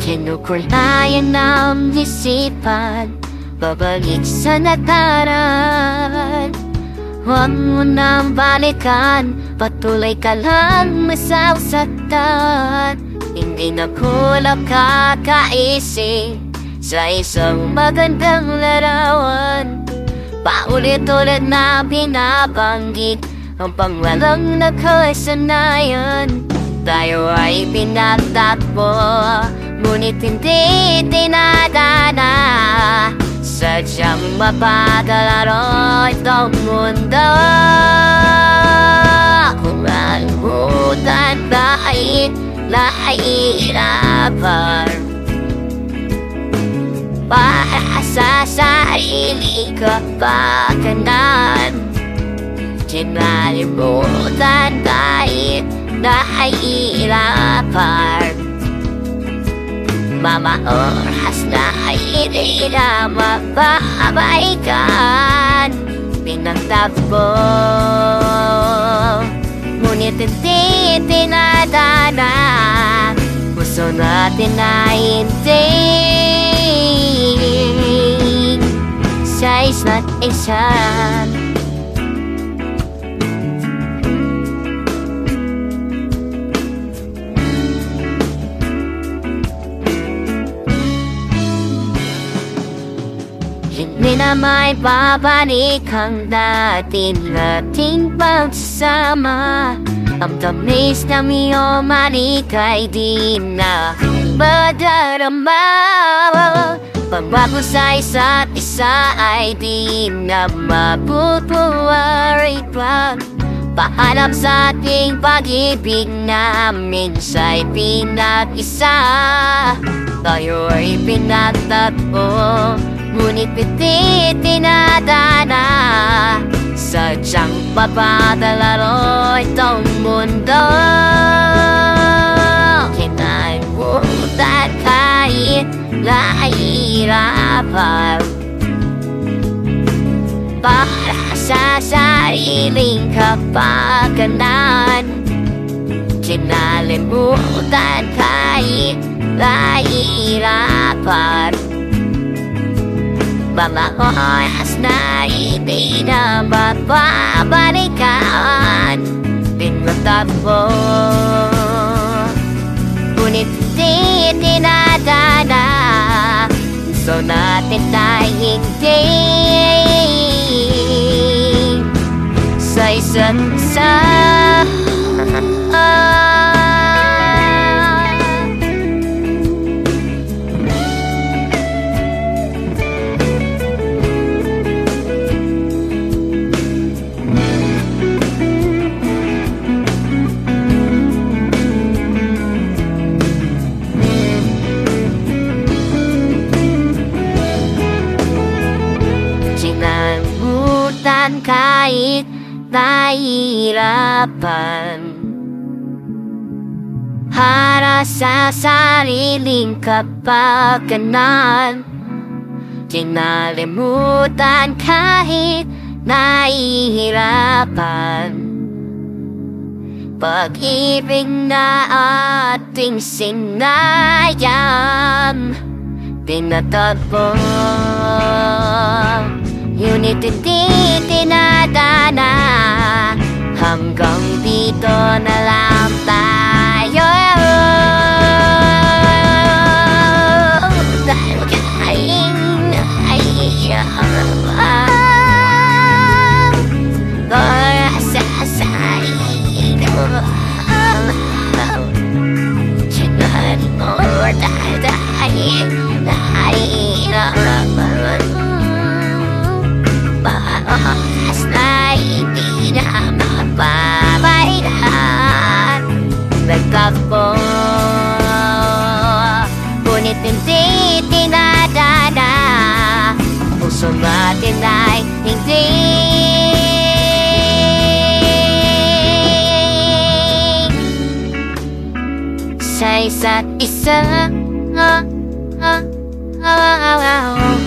Kinukulayan ng isipan Babalik sa nakaraan Huwag mo nang balikan Patuloy ka lang masasaktan Hindi na ko nakakaisip Sa isang magandang larawan. Paulit-ulit na binabanggit Ang pangwalang nakasanayan. Tayo ay pinagtakbo Ngunit hindi dinadana Sadyang mapagalaro itong mundo. Kung malimutan kahit nahihirapan Para sa sarili kapakanan Kinalimutan kahit nahihirapan Mga oras na hindi na mababaikan Pinagtagpo Ngunit hindi tinadana Natin na hindi Sa isa't isa. Hindi na may babalik ang dati nating pagsama. Ang tamis na iyong manikay di na madarama Pagbago sa isa't isa ay di na mabubuhay pa. Paalam sa ating pag-ibig na minsa'y pinag-isa. Tayo ay pinagtatpo Ngunit piti tinadana Sadyang papadalaro itong mundo nahihirapan Para sa sariling kapakanan Kinalimutan kahit nahihirapan mga oras na hindi na mababalikan Pinagtagpo Ngunit na hindi Sa isa't isa kahit nahihirapan. Para sa sariling kapakanan Kinalimutan kahit nahihirapan. Pag-ibig na ating sinayang Tinatagpo Ngunit hindi tinadana Hanggang magkakbo Ngunit hindi tinadana Ang puso natin ay hindi Sa isa't isa. ah, ah, ah, ah, ah, ah.